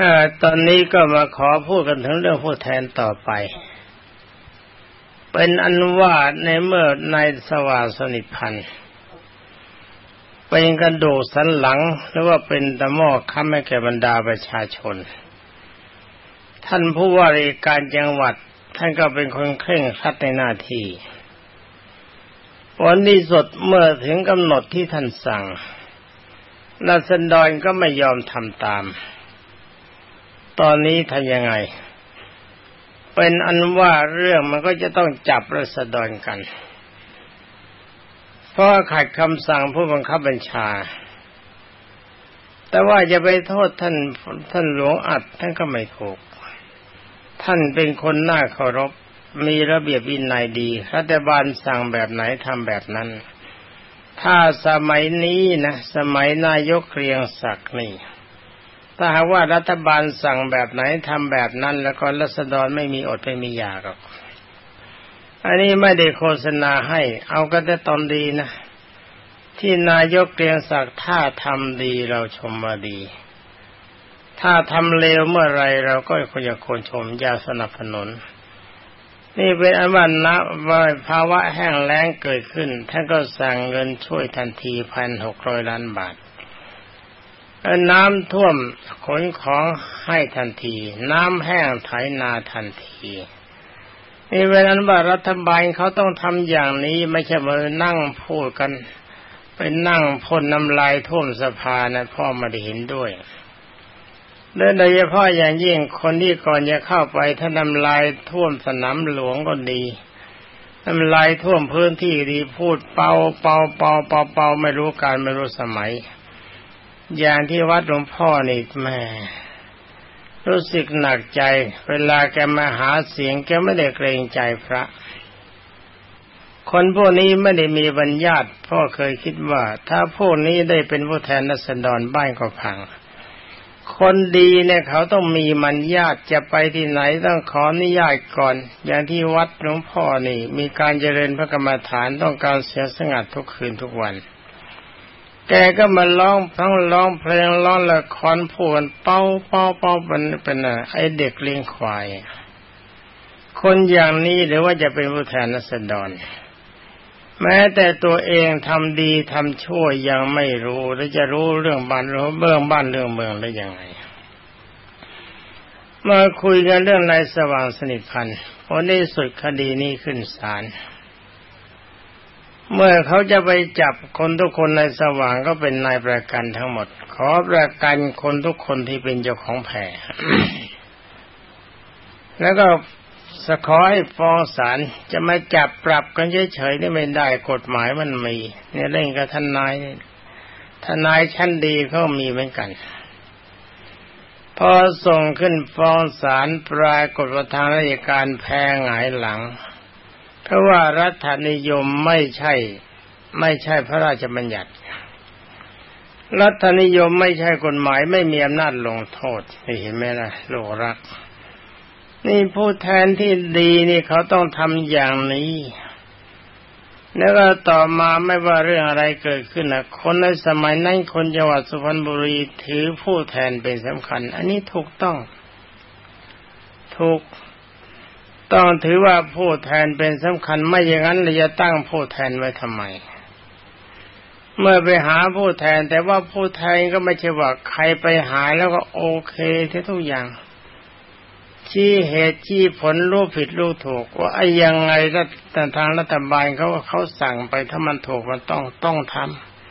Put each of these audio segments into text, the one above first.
อตอนนี้ก็มาขอพูดกันถึงเรื่องผู้แทนต่อไป เป็นอันว่าในเมื่อนายสว่างสนิทพันธ์เป็นกระดูกสันหลังหรือว่าเป็นตะหม้อค้ำให้แก่บรรดาประชาชน ท่านผู้ว่าราชการจังหวัด ท่านก็เป็นคนเคร่งครัดในหน้าที่วันที่สุดเมื่อถึงกำหนดที่ท่านสั่งรัศดรก็ไม่ยอมทำตาม ตอนนี้ทำยังไง เป็นอันว่าเรื่องมันก็จะต้องจับรัศดรกัน เพราะขัดคำสั่งผู้บังคับบัญชา แต่ว่าจะไปโทษท่านท่านหลวงอัดท่านก็ไม่ถูก ท่านเป็นคนน่าเคารพมีระเบียบวินัยดีรัฐบาลสั่งแบบไหนทำแบบนั้น ถ้าสมัยนี้นะ สมัยนายกเรียงศักดิ์นี่ ถ้าหากว่ารัฐบาลสั่งแบบไหนทำแบบนั้น แล้วก็รัษฎรไม่มีอดไม่มีอยากหรอกอันนี้ไม่ได้โฆษณาให้ เอาก็แต่ตอนดีนะ ที่นายกเกรียงศักดิ์ถ้าทำดีเราชมมาดี ถ้าทำเลวเมื่อไรเราก็ควรจะคนชมอย่าสนับสนุน นี่เป็นอันว่านะว่าภาวะแห้งแล้งเกิดขึ้นท่านก็สั่งเงินช่วยทันทีพันหกร้อยล้านบาท น้ำท่วมขนของให้ทันที น้ำแห้งไถนาทันทีนี่เป็นอันว่ารัฐบาลเขาต้องทำอย่างนี้ไม่ใช่มานั่งพูดกัน ไปนั่งพ่นน้ำลายท่วมสภานะพ่อมาได้เห็นด้วยโดยเฉพาะอย่างยิ่งคนที่ก่อนจะเข้าไปถ้าน้ำลายท่วมสนามหลวงก็ดีน้ำลายท่วมพื้นที่ดีพูดเป่าเป่าเป่าเป่าเป่าไม่รู้การไม่รู้สมัย อย่างที่วัดหลวงพ่อนี่แม่รู้สึกหนักใจ เวลาแกมาหาเสียงแกไม่ได้เกรงใจพระ คนพวกนี้ไม่ได้มีบัญญัติพ่อเคยคิดว่า ถ้าพวกนี้ได้เป็นผู้แทนนัสดรบ้านก็พัง คนดีเนี่ยเขาต้องมีมันญาติจะไปที่ไหนต้องขออนุญาตก่อน อย่างที่วัดหลวงพ่อนี่ มีการเจริญพระกรรมฐานต้องการเสียสงัดทุกคืนทุกวัน แกก็มาร้องทั้งร้องเพลงร้องละครพูนเป้าเป้าเป้าเป็นเป็นไอเด็กเลี้ยงควาย คนอย่างนี้หรือว่าจะเป็นผู้แทนนัสดรแม้แต่ตัวเองทำดีทำชั่วยังไม่รู้แล้วจะรู้เรื่องบ้านรู้เบื้องบ้านเรื่องเมืองได้ยังไงมาคุยกันเรื่องนายสว่างสนิทพันธ์พอได้สุดคดีนี้ขึ้นศาล เมื่อเขาจะไปจับคนทุกคนในสว่างก็เป็นนายประกันทั้งหมด ขอประกันคนทุกคนที่เป็นเจ้าของแผ่แล้วก็สขอให้ฟ้องศาลจะมาจับปรับกันเฉยๆนี่ไม่ได้กฎหมายมันมีเนี่ยเล่นกับทนายทนายชั้นดีเขามีเหมือนกัน พอส่งขึ้นฟ้องศาลปรากฏว่าทางราชการแพ้หงายหลัง เพราะว่ารัฐนิยมไม่ใช่ ไม่ใช่พระราชบัญญัติ รัฐนิยมไม่ใช่กฎหมายไม่มีอำนาจลงโทษเห็นไหมล่ะโลกรัก นี่ผู้แทนที่ดีนี่เขาต้องทำอย่างนี้แล้วก็ต่อมาไม่ว่าเรื่องอะไรเกิดขึ้นนะคนในสมัยนั้นคนจังหวัดสุพรรณบุรีถือผู้แทนเป็นสำคัญ อันนี้ถูกต้อง ถูก ต้องถือว่าผู้แทนเป็นสำคัญไม่อย่างนั้นเราจะตั้งผู้แทนไว้ทำไม เมื่อไปหาผู้แทน แต่ว่าผู้แทนก็ไม่ใช่ว่าใครไปหาแล้วก็โอเคทุกอย่างชี้เหตุชี้ผลรู้ผิดรู้ถูก ว่าไอ้ยังไงรัฐทางรัฐบาลเขาเขาสั่งไปถ้ามันถูกมันต้องต้องท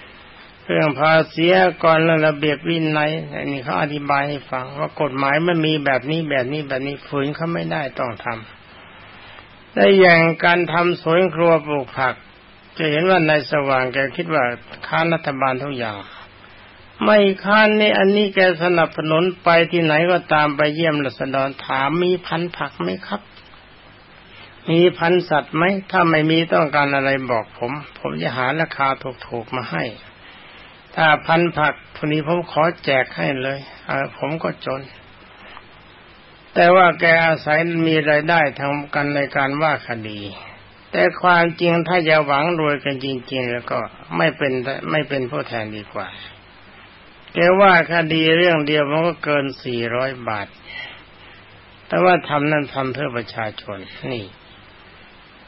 ำเรื่องภาษีก่อนระเบียบวินัยอันนี้เขาอธิบายให้ฟังว่ากฎหมายมันมีแบบนี้แบบนี้แบบนี้ฝืนเขาไม่ได้ต้องทำได้อย่างการทำสวนครัวปลูกผัก จะเห็นว่าในสว่างแกคิดว่าค้านรัฐบาลทุกอย่าง ไม่ค้านนี่อันนี้แกสนับสนุนไปที่ไหนก็ตามไปเยี่ยมรัศดรถามมีพันผักไหมครับ มีพันสัตว์ไหมถ้าไม่มีต้องการอะไรบอกผม ผมจะหาราคาถูกๆมาให้ ถ้าพันผักทุนี้ผมขอแจกให้เลยผมก็จน แต่ว่าแกอาศัยมีรายได้ทำกันในการว่าคดี แต่ความจริงถ้าจะหวังรวยกันจริง ๆ แล้วก็ไม่เป็นไม่เป็นผู้แทนดีกว่าแกว่าคดีเรื่องเดียวมันก็เกินสี่ร้อยบาท แต่ว่าทำนั้นทำเพื่อประชาชนนี่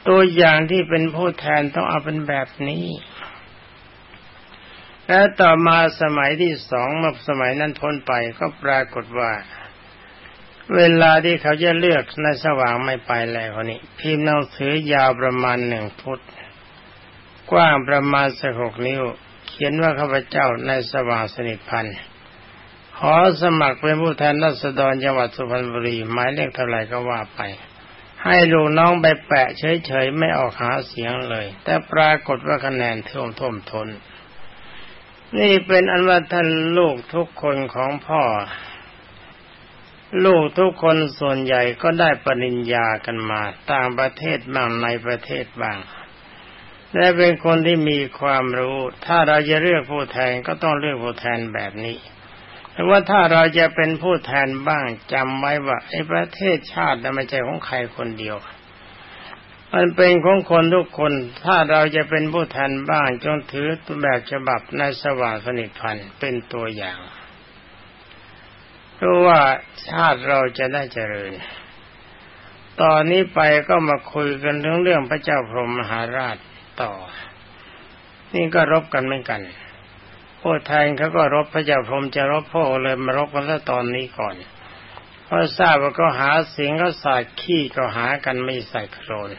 ตัวอย่างที่เป็นผู้แทนต้องเอาเป็นแบบนี้ แล้วต่อมาสมัยที่สองมื่อสมัยนั้นพ้นไปก็ปรากฏว่า เวลาที่เขาจะเลือกในสว่างไม่ไปแล้วนี่พิมพ์หนังสือยาวประมาณหนึ่งฟุต กว้างประมาณสักหกนิ้ว เขียนว่าข้าพเจ้าในสว่างสนิทพันธ์ขอสมัครเป็นผู้แทนรัศดรจังหวัดสุพรรณบุรีหมายเลขเท่าไรก็ว่าไป ให้ลูกน้องไปแปะเฉยๆไม่ออกหาเสียงเลย แต่ปรากฏว่าคะแนนท่วมท่วมทน นี่เป็นอันว่าท่านลูกทุกคนของพ่อ ลูกทุกคนส่วนใหญ่ก็ได้ปริญญากันมา ต่างประเทศบ้างในประเทศบ้างและเป็นคนที่มีความรู้ ถ้าเราจะเลือกผู้แทนก็ต้องเลือกผู้แทนแบบนี้แต่ว่าถ้าเราจะเป็นผู้แทนบ้างจำไว้ว่าไอ้ประเทศชาติไม่ใช่ของใครคนเดียว มันเป็นของคนทุกคน ถ้าเราจะเป็นผู้แทนบ้างจงถือแบบฉบับในสว่างสนิทพันเป็นตัวอย่าง เพราะว่าชาติเราจะได้เจริญ ตอนนี้ไปก็มาคุยกันเรื่องเรื่องพระเจ้าพรหมมหาราชต่อ นี่ก็รบกันเหมือนกันผู้แทนเขาก็รบพระเจ้าพรหมจะรบพ่อเลยมารบกันแล้วตอนนี้ก่อนเพราะทราบว่าก็หาเสียงก็สาดขี้ก็หากันไม่ใส่โครน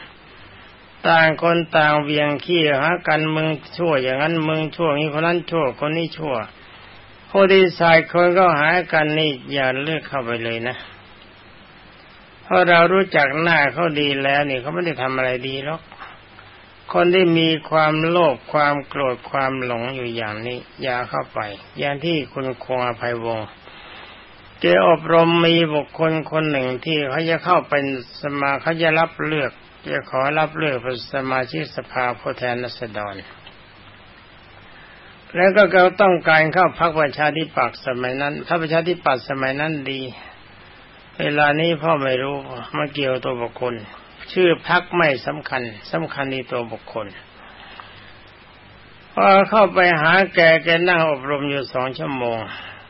ต่างคนต่างเวียงขี้หากันมึงชั่วอย่างนั้นมึงชั่วนี้คนนั้นชั่วคนนี้ชั่ว ผู้ดีสายคนก็หากันนี่อย่าเลือกเข้าไปเลยนะเพราะเรารู้จักหน้าเขาดีแล้วนี่เขาไม่ได้ทำอะไรดีหรอกคนที่มีความโลภความโกรธความหลงอยู่อย่างนี้ อย่าเข้าไป อย่างที่คุณคงอภัยวงศ์เจอบรมมีบุคคลคนหนึ่งที่เขาจะเข้าเป็นสมาเขาจะรับเลือกจะขอรับเลือกเป็นสมาชิกสภาผู้แทนรัษฎร แล้วก็เขาต้องการเข้าพักประชาธิปัตย์สมัยนั้น ถ้าประชาธิปัตย์สมัยนั้นดี เวลานี้พ่อไม่รู้มาเกี่ยวตัวบุคคล ชื่อพักไม่สำคัญสำคัญในตัวบุคคลพอเข้าไปหาแกแกนั่งอบรมอยู่สองชั่วโมง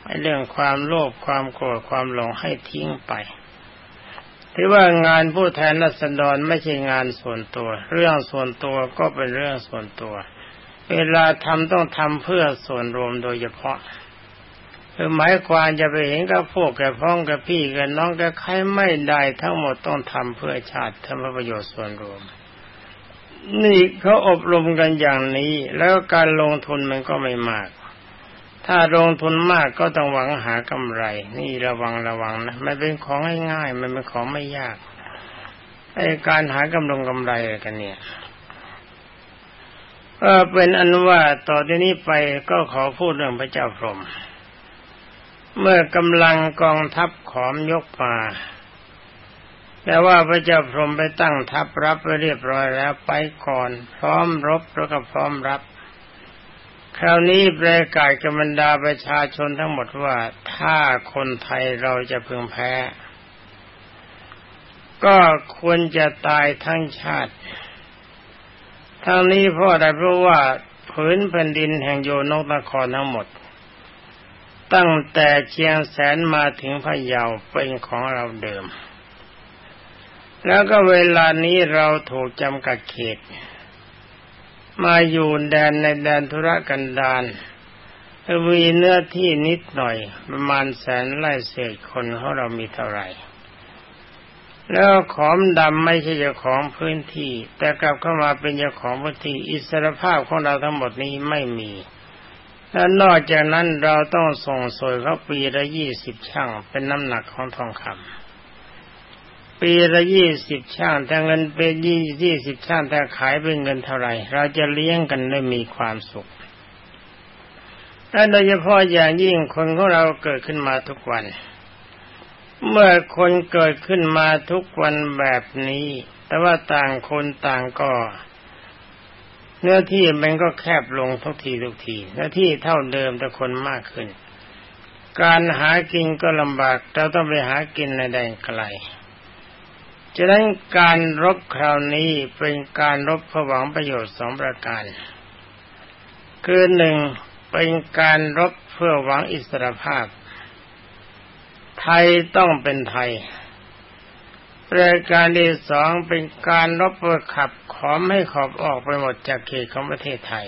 ไอ้เรื่องความโลภความโกรธความหลงให้ทิ้งไปที่ว่างานผู้แทนรัศดรไม่ใช่งานส่วนตัว เรื่องส่วนตัวก็เป็นเรื่องส่วนตัว เวลาทำต้องทำเพื่อส่วนรวมโดยเฉพาะคือหมายความจะไปเห็นกับพวกแกพ้องกับพี่กับน้องกับใครไม่ได้ทั้งหมดต้องทำเพื่อชาติทำประโยชน์ส่วนรวม นี่เขาอบรมกันอย่างนี้ แล้วการลงทุนมันก็ไม่มาก ถ้าลงทุนมากก็ต้องหวังหากำไร นี่ระวังระวังนะมันเป็นของง่ายๆมันเป็นของไม่ยากไอ้การหากำลงกำไรกันเนี่ย ก็เป็นอันว่าต่อที่นี้ไปก็ขอพูดเรื่องพระเจ้าพรหมเมื่อกำลังกองทัพขอมยกมาแต่ว่าพระเจ้าพรหมไปตั้งทัพรับไว้เรียบร้อยแล้วไปก่อน พร้อมรบแล้วก็พร้อมรับ คราวนี้ประกาศกับบรรดาประชาชนทั้งหมดว่าถ้าคนไทยเราจะพึงแพ้ ก็ควรจะตายทั้งชาติ ทั้งนี้เพราะอะไรเพราะว่าผืนแผ่นดินแห่งโยนกนครทั้งหมด ตั้งแต่เชียงแสนมาถึงพะเยาเป็นของเราเดิม แล้วก็เวลานี้เราถูกจำกัดเขต มาอยู่แดนในแดนธุรกันดารมีเนื้อที่นิดหน่อย ประมาณแสนไร่เศษคนของเรามีเท่าไหร่ แล้วขอมดำไม่ใช่เจ้าของพื้นที่ แต่กลับเข้ามาเป็นเจ้าของพื้นที่อิสรภาพของเราทั้งหมดนี้ไม่มีและนอกจากนั้นเราต้องส่งสวยเขาปีละยี่สิบช่างเป็นน้ำหนักของทองคำปีละยี่สิบช่างแต่เงินเป็นยี่ยี่สิบช่างแต่ขายเป็นเงินเท่าไหร่ เราจะเลี้ยงกันได้มีความสุขและโดยเฉพาะอย่างยิ่งคนของเราเกิดขึ้นมาทุกวัน เมื่อคนเกิดขึ้นมาทุกวันแบบนี้ แต่ว่าต่างคนต่างก็ เนื้อที่มันก็แคบลงทุกทีทุกทีเนื้อที่เท่าเดิมแต่คนมากขึ้น การหากินก็ลำบากเราต้องไปหากินในแดนไกลฉะนั้นการรบคราวนี้เป็นการรบเพื่อหวังประโยชน์สองประการ คือหนึ่งเป็นการรบเพื่อหวังอิสรภาพ ยต้องเป็นไทยรายการที่สองเป็นการรบเพื่อขับขอมให้ขอบออกไปหมดจากเขตของประเทศไทย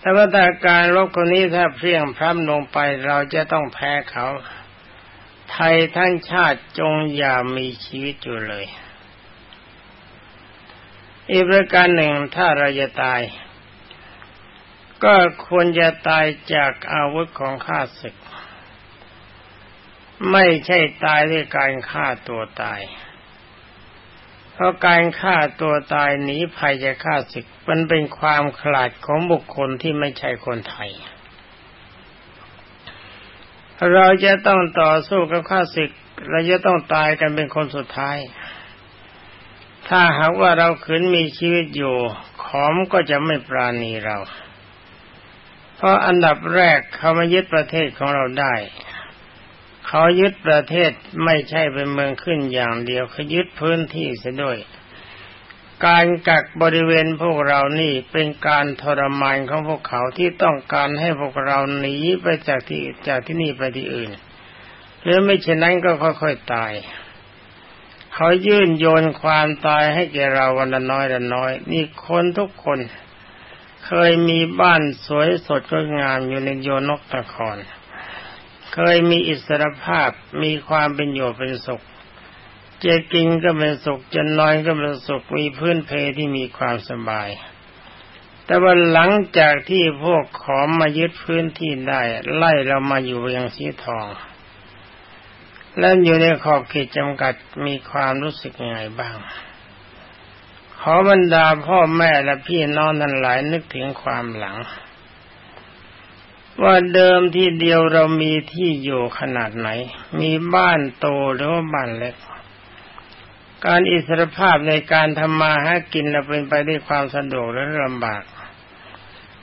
แต่ว่าแต่การรบคนนี้ถ้าเพียงพร้ำลงไปเราจะต้องแพ้เขา ไทยทั้งชาติจงอย่ามีชีวิตอยู่เลย อีกประการหนึ่งถ้าเราจะตาย ก็ควรจะตายจากอาวุธของข้าศึก ไม่ใช่ตายด้วยการฆ่าตัวตาย เพราะการฆ่าตัวตายหนีภัยจากฆ่าศึกมันเป็นความขลาดของบุคคลที่ไม่ใช่คนไทย เราจะต้องต่อสู้กับข้าศึกเราจะต้องตายกันเป็นคนสุดท้าย ถ้าหากว่าเราขืนมีชีวิตอยู่ ขอมก็จะไม่ปราณีเรา เพราะอันดับแรกเขามายึดประเทศของเราได้ เขายึดประเทศไม่ใช่เป็นเมืองขึ้นอย่างเดียวเขายึดพื้นที่เสียด้วย การกักบริเวณพวกเรานี่เป็นการทรมานของพวกเขาที่ต้องการให้พวกเราหนีไปจากที่จากที่นี่ไปที่อื่น หรือไม่เช่นนั้นก็ค่อยๆตายเขายื่นโยนความตายให้แกเราวันละน้อยละน้อย นี่คนทุกคน เคยมีบ้านสวยสดงดงามอยู่ในโยนกตะคร เคยมีอิสรภาพมีความเป็นอยู่เป็นสุขจะกินก็เป็นสุขจะนอนก็เป็นสุขมีพื้นเพที่มีความสบาย แต่ว่าหลังจากที่พวกขอมมายึดพื้นที่ได้ ไล่เรามาอยู่ยังสีทอง และอยู่ในขอบเขตจำกัดมีความรู้สึกยังไงบ้าง ขอบรรดาพ่อแม่และพี่น้องนั้นหลายนึกถึงความหลัง ว่าเดิมที่เดียวเรามีที่อยู่ขนาดไหน มีบ้านโตหรือว่าบ้านเล็ก การอิสรภาพในการทำมาหากินเราเป็นไปด้วยความสะดวกและลำบาก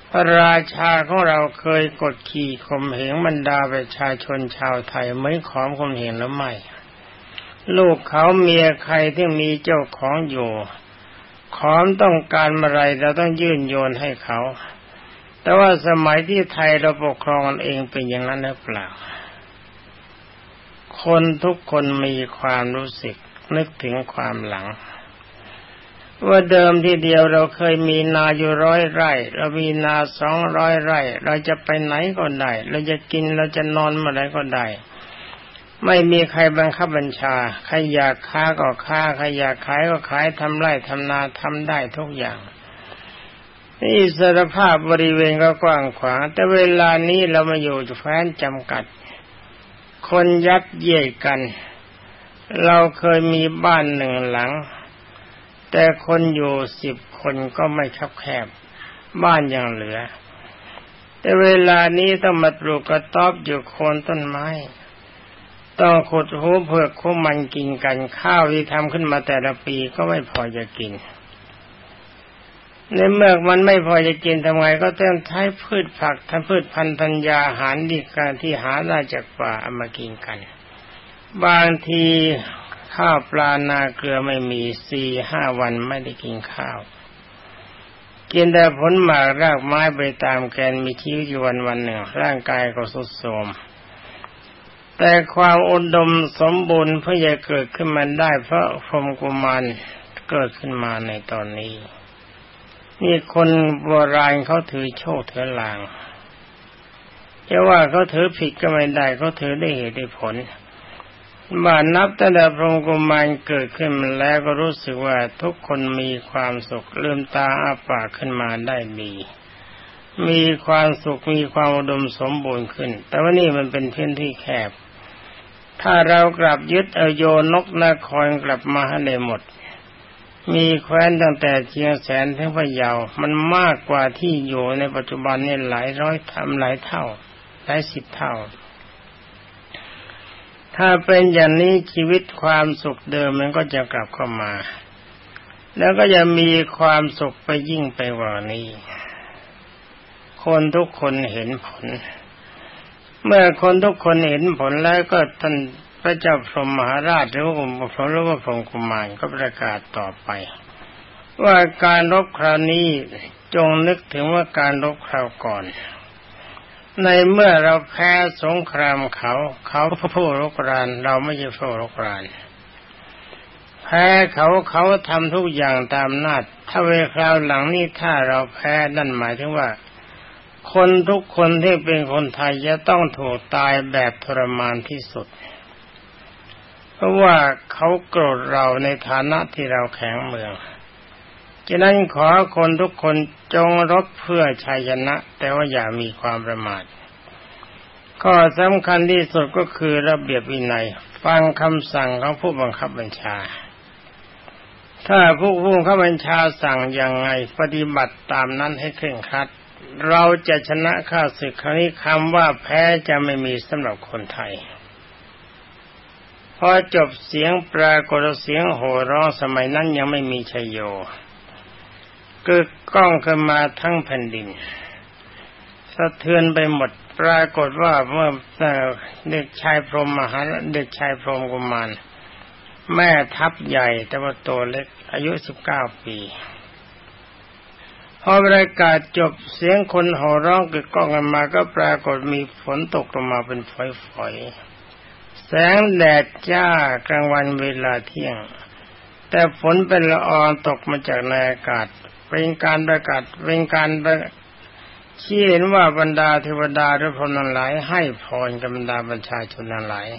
พระราชาของเราเคยกดขี่ข่มเหงบรรดาประชาชนชาวไทยไม่ขอมข่มเหงหรือไม่ ลูกเขาเมียใครที่มีเจ้าของอยู่ ขอมต้องการอะไรเราต้องยื่นโยนให้เขา แต่ว่าสมัยที่ไทยเราปกครองเองเป็นอย่างนั้นหรือเปล่า คนทุกคนมีความรู้สึกนึกถึงความหลัง ว่าเดิมที่เดียวเราเคยมีนาอยู่ร้อยไร่ เรามีนาสองร้อยไร่ เราจะไปไหนก็ได้ เราจะกินเราจะนอนเมื่อไรก็ได้ไม่มีใครบังคับบัญชา ใครอยากค้าก็ค้า ใครอยากขายก็ขายทำไร่ทำนาทำได้ทุกอย่าง นี่สรภาพบริเวณก็กว้างขวาง แต่เวลานี้เรามาอยู่แฟนจำกัด คนยัดเยียดกัน เราเคยมีบ้านหนึ่งหลัง แต่คนอยู่สิบคนก็ไม่คับแคบ บ้านยังเหลือ แต่เวลานี้ต้องมาปลูกกระต๊อบอยู่โคนต้นไม้ต้องขุดหูเผือกคู่มันกินกันข้าวที่ทำขึ้นมาแต่ละปีก็ไม่พอจะกิน ในเมื่อมันไม่พอจะกินทำไงก็ต้องใช้พืชผักทำพืชพันธุ์ธัญญาหารดีการที่หาได้จากป่าเอามากินกัน บางทีข้าวปลานาเกลือไม่มีสี่ห้าวันไม่ได้กินข้าว กินแต่ผลหมากรากไม้ไปตามแกนมีชีวิตอยู่วันวันหนึ่ง ร่างกายก็สุดโทรมแต่ความอุดมสมบูรณ์เพื่อจะเกิดขึ้นมาได้เพราะพรมกุมารเกิดขึ้นมาในตอนนี้ นี่คนโบราณเขาถือโชคถือลางจะว่าเขาถือผิดก็ไม่ได้เขาถือได้เหตุได้ผลบ้านนับตั้งแต่พระกุมารเกิดขึ้นมาแล้วก็รู้สึกว่าทุกคนมีความสุขลืมตาอาปากขึ้นมาได้ดีมีความสุขมีความอุดมสมบูรณ์ขึ้น แต่ว่านี่มันเป็นพื้นที่แคบ ถ้าเรากลับยึดเอาโยนกนครกลับมาให้หมด มีแคว้นตั้งแต่เชียงแสนถึงพะเยา มันมากกว่าที่อยู่ในปัจจุบันนี่หลายร้อยทำหลายเท่า หลายสิบเท่า ถ้าเป็นอย่างนี้ชีวิตความสุขเดิมมันก็จะกลับเข้ามา แล้วก็จะมีความสุขไปยิ่งไปกว่านี้ คนทุกคนเห็นผล เมื่อคนทุกคนเห็นผลแล้วก็ท่าน พระเจ้าพรหมมหาราชหรือว่าพระหรือว่าพรหมกุมารก็ประกาศต่อไป ว่าการรบคราวนี้จงนึกถึงว่าการรบคราวก่อน ในเมื่อเราแพ้สงครามเขา เขาผู้รบราน เราไม่ใช่ผู้รบรานแพ้เขาเขาทำทุกอย่างตามนาจถ้าเวคราวหลังนี้ถ้าเราแพ้นั่นหมายถึงว่า คนทุกคนที่เป็นคนไทยจะต้องถูกตายแบบทรมานที่สุด เพราะว่าเขาโกรธเราในฐานะที่เราแข็งเมืองฉะนั้นขอคนทุกคนจงรบเพื่อชัยชนะ แต่ว่าอย่ามีความประมาทข้อสำคัญที่สุดก็คือระเบียบวินัย ฟังคำสั่งของผู้บังคับบัญชา ถ้าผู้ผู้บังคับบัญชาสั่งย่างไง ปฏิบัติตามนั้นให้เคร่งครัด เราจะชนะข้าศึกครั้งนี้คำว่าแพ้จะไม่มีสำหรับคนไทย พอจบเสียงปรากฏเสียงโห่ร้องสมัยนั้นยังไม่มีชัยโยกึกก้องขึ้นมาทั้งแผ่นดิน สะเทือนไปหมดปรากฏว่าเมื่อเด็กชายพรหมมหาเด็กชายพรหมกุมารแม่ทัพใหญ่แต่ว่าตัวเล็กอายุสิบเก้าปีพอประกาศจบเสียงคนหอร้องกึกก้องกันมาก็ปรากฏมีฝนตกลงมาเป็นฝอยๆ แสงแดดจ้ากลางวันเวลาเที่ยง แต่ฝนเป็นละอองตกมาจากในอากาศ เป็นการประกาศเป็นการชี้เห็นว่าบรรดาเทวดาและพรหมหลายให้พรกับบรรดาประชาชนหลาย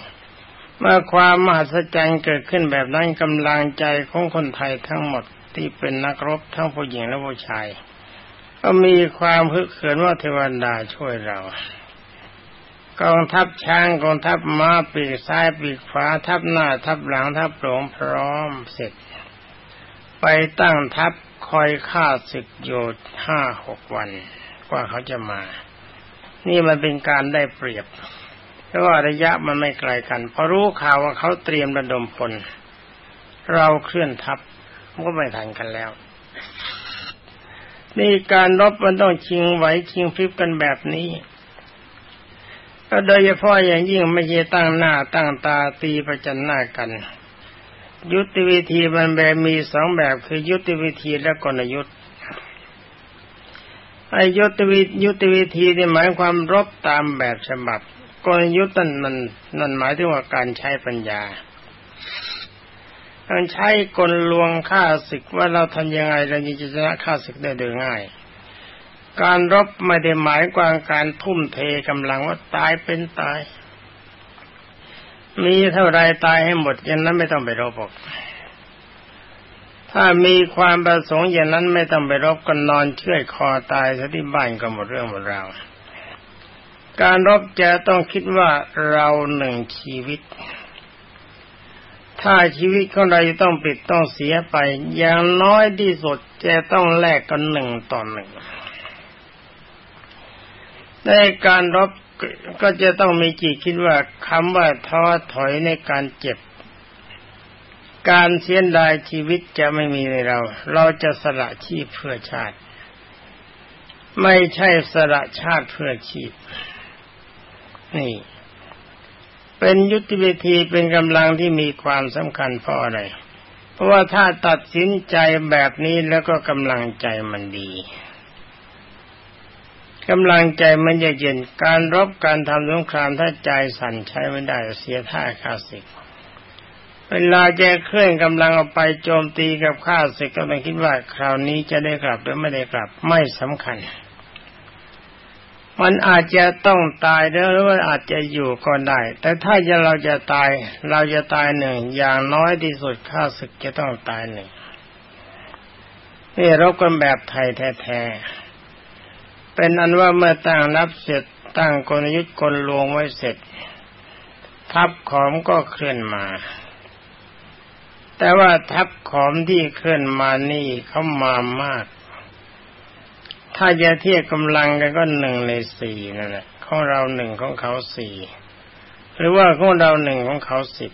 เมื่อความมหัศจรรย์เกิดขึ้นแบบนั้นกำลังใจของคนไทยทั้งหมดที่เป็นนักรบทั้งผู้หญิงและผู้ชาย ก็มีความฮึกเหิมว่าเทวดาช่วยเรา กองทัพช้างกองทัพม้าปีกซ้ายปีกขวาทัพหน้าทัพหลังทัพหลงพร้อมเสร็จ ไปตั้งทัพคอยฆ่าศึกโยดห้าหกวัน กว่าเขาจะมา นี่มันเป็นการได้เปรียบ เพราะว่าระยะมันไม่ไกลกันพอรู้ข่าวว่าเขาเตรียมระดมพลเราเคลื่อนทัพมันก็ไม่ทันกันแล้วนี่การรบมันต้องชิงไหวชิงพริบกันแบบนี้ ก็โดยเฉพาะอย่างยิ่งไม่ใช่ตั้งหน้าตั้งตาตีประจันหน้ากัน ยุทธวิธีมันแบบมีสองแบบคือยุทธวิธีและกลยุทธ์ไอยุทธวิยุทธวิธีนี่หมายความรบตามแบบฉบับกลยุทธ์นั่นมันนั่นหมายถึงว่าการใช้ปัญญาการใช้กลลวงฆ่าศึกว่าเราทำยังไงเราจะชนะฆ่าศึกได้โดยง่าย การรบไม่ได้หมายความการทุ่มเทกำลังว่าตายเป็นตาย มีเท่าไรตายให้หมดอย่างนั้นไม่ต้องไปรบกถ้ามีความประสงค์อย่างนั้นไม่ต้องไปรบกันนอนเชื่อคอตายซะที่บ้านก็หมดเรื่องหมดราวการรบจะต้องคิดว่าเราหนึ่งชีวิต ถ้าชีวิตของเราจะต้องปิดต้องเสียไป อย่างน้อยที่สุดจะต้องแลกกันหนึ่งต่อหนึ่ง ในการรบก็จะต้องมีจิตคิดว่าคำว่าท้อถอยในการเจ็บ การเสียดายชีวิตจะไม่มีในเรา เราจะสละชีพเพื่อชาติ ไม่ใช่สละชาติเพื่อชีพ นี่ เป็นยุทธวิธีเป็นกำลังที่มีความสำคัญเพราะอะไร เพราะว่าถ้าตัดสินใจแบบนี้แล้วก็กำลังใจมันดี กำลังใจมันจะเย็นการรบการทำสงครามถ้าใจสั่นใช้ไม่ได้เสียท่าข้าศึก เวลาจะเคลื่อนกำลังออกไปโจมตีกับข้าศึกก็ต้องคิดว่าคราวนี้จะได้กลับหรือไม่ได้กลับไม่สำคัญ มันอาจจะต้องตายหรือว่าอาจจะอยู่ก็ได้ แต่ถ้าจะเราจะตาย เราจะตายหนึ่งอย่างน้อยที่สุดข้าศึกจะต้องตายหนึ่งนี่รบกันแบบไทยแท้ๆ เป็นอันว่าเมื่อตั้งรับเสร็จตั้งกลยุทธ์กลลวงไว้เสร็จ ทัพขอมก็เคลื่อนมา แต่ว่าทัพขอมที่เคลื่อนมานี่เขามามาก ถ้าจะเทียบกำลังกันก็หนึ่งในสี่นั่นแหละของเราหนึ่งของเขาสี่หรือว่าของเราหนึ่งของเขาสิบ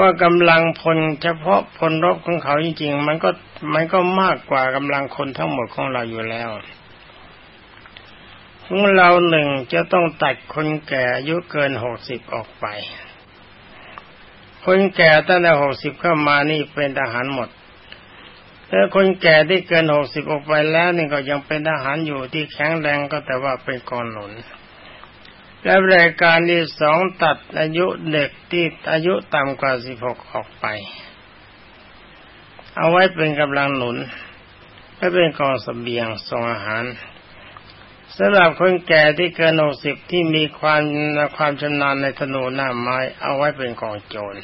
ว่ากำลังพลเฉพาะพลรบของเขาจริงๆ มันก็มันก็มากกว่ากำลังคนทั้งหมดของเราอยู่แล้ว ของเราหนึ่งจะต้องตัดคนแก่อายุเกินหกสิบออกไป คนแก่ตั้งแต่หกสิบเข้ามานี่เป็นทหารหมดแล้วคนแก่ที่เกินหกสิบออกไปแล้วนี่ก็ยังเป็นทหารอยู่ที่แข็งแรงก็แต่ว่าเป็นกองหนุน และรายการที่สองตัดอายุเด็กที่อายุต่ำกว่าสิบหกออกไป เอาไว้เป็นกำลังหนุนและเป็นกองสเสบียงส่งอาหาร สำหรับคนแก่ที่เกินหกสิบที่มีความความชำนาญในธนูหน้าไม้เอาไว้เป็นกองโจร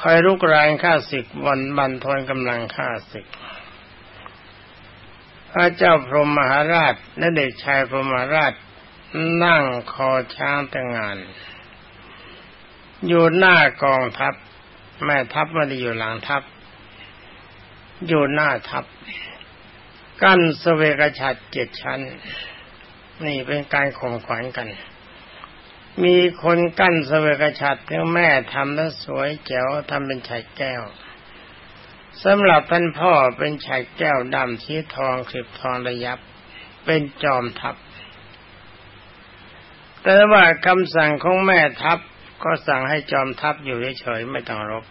คอยรุกรานข้าศึกวันบันทอนกำลังข้าศึก พระเจ้าพรหมมหาราชและเด็กชายพรหมมหาราชนั่งคอช้างแต่งงาน อยู่หน้ากองทัพ แม่ทัพไม่ได้อยู่หลังทัพ อยู่หน้าทัพ กั้นสเวกฉัดเจ็ดชั้น นี่เป็นการข่มขวัญกัน มีคนกั้นสเวกฉัดทั้งแม่ทำแล้วสวยแจ๋วทำเป็นไฉแก้วสำหรับท่านพ่อเป็นไฉแก้วดำสีทองคลิบทองระยับ เป็นจอมทัพ แต่ว่าคำสั่งของแม่ทัพก็สั่งให้จอมทัพอยู่เฉยๆไม่ต้องรบ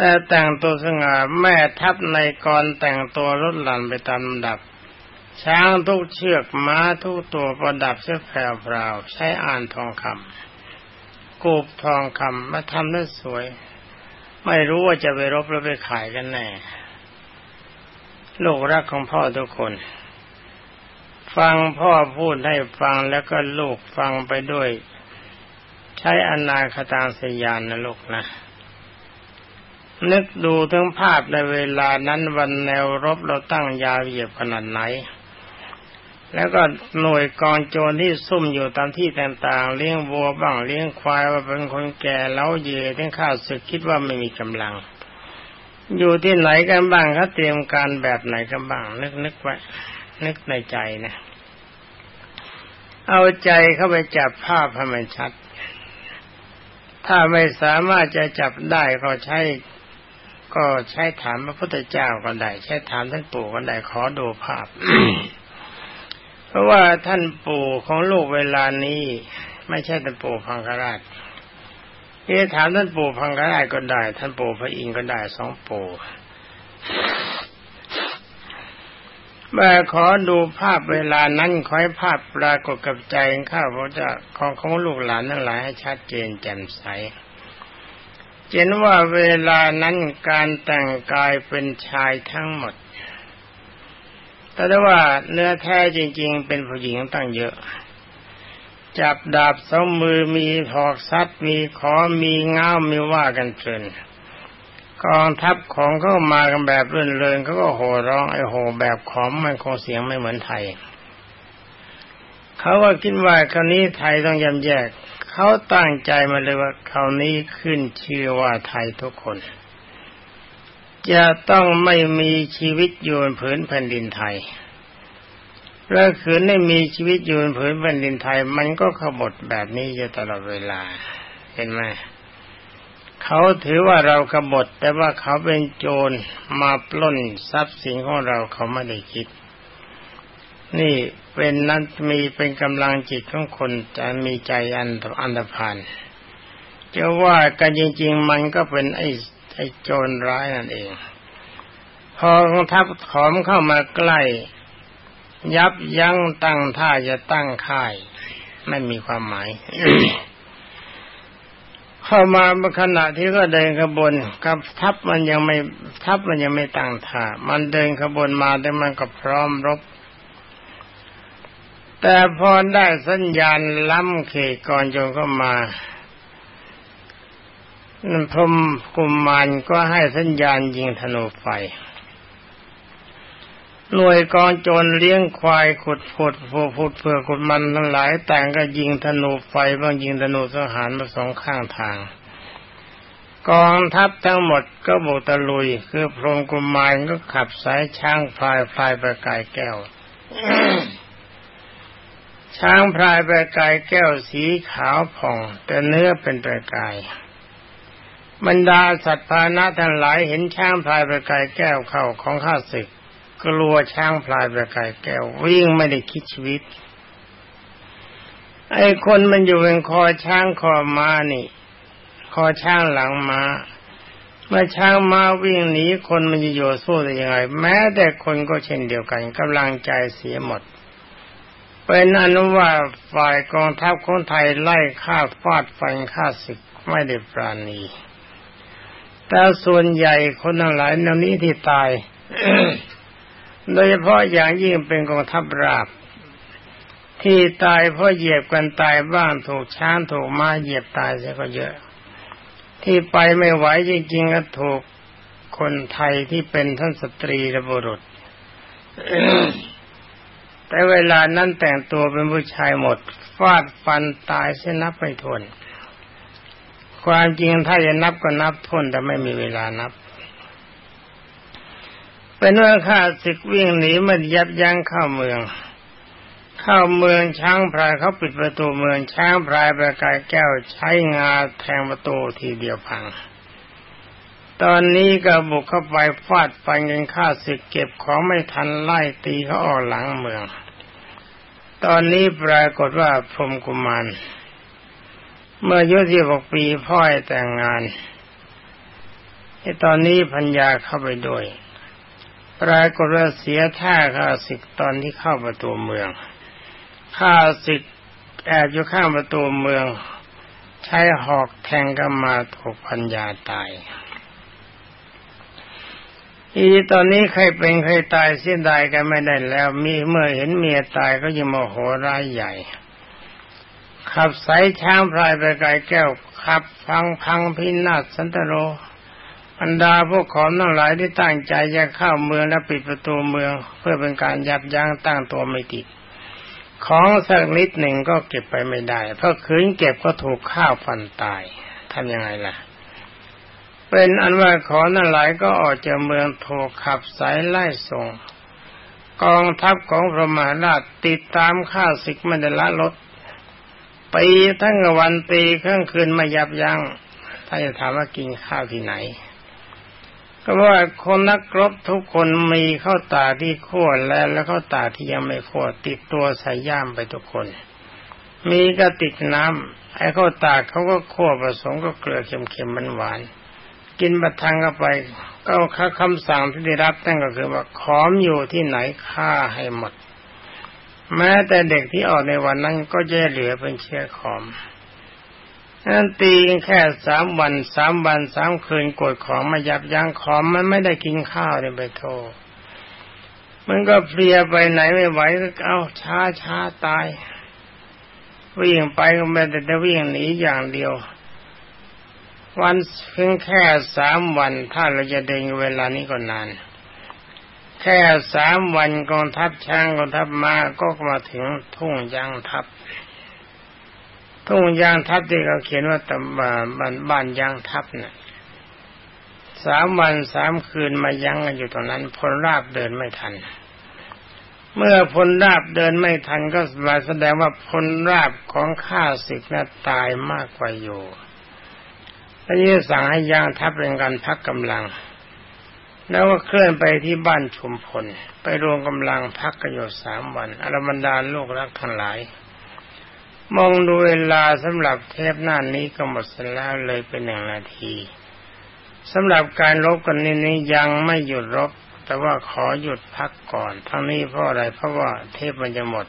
แต่แต่งตัวสง่าแม่ทัพในกรแต่งตัวลดหลั่นไปตามลำดับ ช้างทุกเชือกม้าทุกตัวประดับเสื้อแพรวๆใช้อ่านทองคำกูบทองคำมาทำได้สวย ไม่รู้ว่าจะไปรบหรือไปขายกันแน่ลูกรักของพ่อทุกคน ฟังพ่อพูดให้ฟังแล้วก็ลูกฟังไปด้วย ใช้อนาคตาสยานนะลูกนะ นึกดูถึงภาพในเวลานั้นวันแนวรบเราตั้งยาวเหยียบขนาดไหน แล้วก็หน่วยกองโจรที่ซุ่มอยู่ตามที่ต่างๆ เลี้ยงวัวบ้างเลี้ยงควายว่าเป็นคนแก่เล้าเย่ทั้งข้าวสึกคิดว่าไม่มีกำลัง อยู่ที่ไหนกันบ้างเขาเตรียมการแบบไหนกันบ้าง นึกนึกไว้นึกในใจนะ เอาใจเข้าไปจับภาพให้มันชัด ถ้าไม่สามารถจะจับได้ก็ใช้ ก็ใช้ถามพระพุทธเจ้าก็ได้ใช้ถามท่านปู่ก็ได้ขอดูภาพ เพราะว่าท่านปู่ของลูกเวลานี้ ไม่ใช่ท่านปู่พังคราชที่ถามท่านปู่พังคราชก็ได้ ท่านปู่พระอินทร์ก็ได้สองปู่แม่ขอดูภาพเวลานั้นขอให้ภาพปรากฏกับใจข้าพระเจ้าของของลูกหลานทั้งหลายให้ชัดเจนแจ่มใส เห็นว่าเวลานั้นการแต่งกายเป็นชายทั้งหมด แต่ว่าเนื้อแท้จริง ๆ เป็นผู้หญิงตั้งเยอะ จับดาบสองมือมีหอกซัดมีขอมีเงามีว่ากันเพลินกองทัพของเขามากันแบบเรื่นเริงเขาก็โห่ร้องไอ้โหแบบขอมมันคงเสียงไม่เหมือนไทย เขาว่าคิดว่าคราวนี้ไทยต้องยำแยก เขาตั้งใจมาเลยว่าคราวนี้ขึ้นชื่อว่าไทยทุกคน จะต้องไม่มีชีวิตอยู่บนผืนแผ่นดินไทยและคืนไม่มีชีวิตอยู่บนผืนแผ่นดินไทย มันก็ขบฏแบบนี้อยู่ตลอดเวลา เห็นไหมเขาถือว่าเราขบฏแต่ว่าเขาเป็นโจรมาปล้นทรัพย์สินของเราเขาไม่ได้คิด นี่เป็นนั้นมีเป็นกำลังจิตของคนจะมีใจอันอันธพาลจะว่ากันจริง ๆ มันก็เป็นไอ้ไอ้โจรร้ายนั่นเอง พอกองทัพขอมเข้ามาใกล้ ยับยั้งตั้งท่าจะตั้งค่าย ไม่มีความหมายเข้ามาขณะที่ก็เดินขบวนกับทัพมันยังไม่ทัพมันยังไม่ตั้งท่ามันเดินขบวนมาแต่มันก็พร้อมรบ แต่พอได้สัญญาณล้ำเขตก่อนโยนเข้ามาพรมกุมมานก็ให้สัญญาณยิงธนูไฟ หน่วยกองโจรเลี้ยงควายขุดผุดผูผุดเพื่อขุดมันทั้งหลายแต่งก็ยิงธนูไฟบางยิงธนูสังหารมาสองข้างทาง กองทัพทั้งหมดก็บุตะลุย คือพรมกุมมานก็ขับสายช้างพลายพลายประกายแก้ว ช้างพลายประกายแก้วสีขาวผ่อง แต่เนื้อเป็นประกาย บรรดาสัตว์พานะทั้งหลายเห็นช้างพลายประกายแก้วเข้าของข้าศึก กลัวช้างพลายประกายแก้ววิ่งไม่ได้คิดชีวิต ไอ้คนมันอยู่เป็นคอช้างคอม้านี่ คอช้างหลังมา้าเมื่อช้างมาวิ่งหนีคนมันจะอยู่สู้ได้ยังไง แม้แต่คนก็เช่นเดียวกันกำลังใจเสียหมด เป็นอนุว่าฝ่ายกองทัพคนไทยไล่ฆ่าฟาดฟันฆ่าศึกไม่ได้ปราณี แต่ส่วนใหญ่คนทั้งหลายแนนี้ที่ตาย โดยเฉพาะอย่างยิ่งเป็นกองทัพราบ ที่ตายเพราะเหยียบกันตายบ้างถูกช้างถูกม้าเหยียบตายเสียก็เยอะ ที่ไปไม่ไหวจริงๆก็ถูกคนไทยที่เป็นท่านสตรีระบุรุษ แต่เวลานั้นแต่งตัวเป็นผู้ชายหมด ฟาดฟันตายเส้นนับไม่ทน ความจริงถ้าจะนับก็นับทนแต่ไม่มีเวลานับ เป็นว่าข้าศึกวิ่งหนีมันยับยั้งเข้าเมือง เข้าเมืองช้างพรายเขาปิดประตูเมืองช้างพรายประกายแก้วใช้งาแทงประตูทีเดียวพัง ตอนนี้ก็บุกเข้าไปฟาดฟันกันฆ่าศึกเก็บของไม่ทันไล่ตีเขาออกหลังเมือง ตอนนี้ปรากฏว่าพรมกุมาร เมื่ออายุสิบหกปีพ่อให้แต่งงานที่ตอนนี้พัญญาเข้าไปด้วย ปรากฏว่าเสียท่าข้าศึกตอนที่เข้าประตูเมืองข้าศึกแอบอยู่ข้างประตูเมือง ใช้หอกแทงกันมาถูกพัญญาตาย อีตอนนี้ใครเป็นใครตายเสียดายกันไม่ได้แล้ว มีเมื่อเห็นเมียตายก็ยังโมโหร้ายใหญ่ ขับสายช้างพลายไปไกลแก้ว ขับพังพังพินาศสันตโรบรรดาพวกขอมทั้งหลายที่ตั้งใจจะเข้าเมืองและปิดประตูเมือง เพื่อเป็นการยับยั้งตั้งตัวไม่ติด ของสักนิดหนึ่งก็เก็บไปไม่ได้ เพราะคืนเก็บก็ถูกข้าวฟันตายทำยังไงล่ะ เป็นอันว่าขอนั่นหลายก็ออกจากเมืองโทขับสายไล่ส่ง กองทัพของพระมหาราชติดตามข้าศึกมันละลดปีทั้งวันตีเครื่องคืนมายับยัง้งถ้าจะถามว่ากินข้าวที่ไหน ก็ว่าคนนักรบทุกคนมีข้าวตาที่ขั้วแล้วแล้วข้าวตาที่ยังไม่ขั้วติดตัวใส่ย่ามไปทุกคน มีกระติกน้ำไอ้ข้าวตาเขาก็ขั้วผสมก็เกลือเค็มๆมันหวาน กินบัดทังเข้าไป ก็ค่าคำสั่งที่ได้รับนั่นก็คือว่าขอมอยู่ที่ไหนฆ่าให้หมด แม้แต่เด็กที่ออกในวันนั้นก็จะเหลือเป็นเชื้อขอมนั่นตีกันแค่สามวันสามวันสามคืนกดของมายับยั้งของมันไม่ได้กินข้าวเลยไปโทษมันก็เพลียไปไหนไม่ไหวก็เอาช้าช้าตายวิ่งไปก็ไม่แต่จะวิ่งหนีอย่างเดียว วันเพียงแค่สามวันถ้าเราจะเดินเวลานี้ก็นาน แค่สามวันกองทัพช้างกองทัพมาก็มาถึงทุ่งยางทัพ ทุ่งยางทับที่เขาเขียนว่าตำบานบ้านยางทับนะ่ะสามวันสามคืนมายังกันอยู่ตรงนั้นพลราบเดินไม่ทัน เมื่อพลราบเดินไม่ทันก็มาแสดงว่าพลราบของข้าศึกนั้นตายมากกว่าอยู่ ทีนี้สั่งให้ยางทัพเป็นการพักกำลัง แล้วก็เคลื่อนไปที่บ้านชุมพล ไปรวมกำลังพักกันอยู่สามวันอรบรรดาลูกรักทั้งหลาย มองดูเวลาสำหรับเทปหน้านี้ก็หมดแล้วเลยเป็นหนึ่งนาทีสำหรับการรบกันนี้นี้ยังไม่หยุดรบ แต่ว่าขอหยุดพักก่อน ทั้งนี้เพราะอะไรเพราะว่าเทปมันจะหมด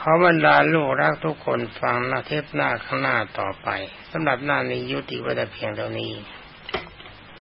ขอบรรดาลูกรักทุกคนฟังนาเทปหน้าข้างหน้าต่อไปสำหรับหน้านี้ยุติไว้แต่เพียงเท่านี้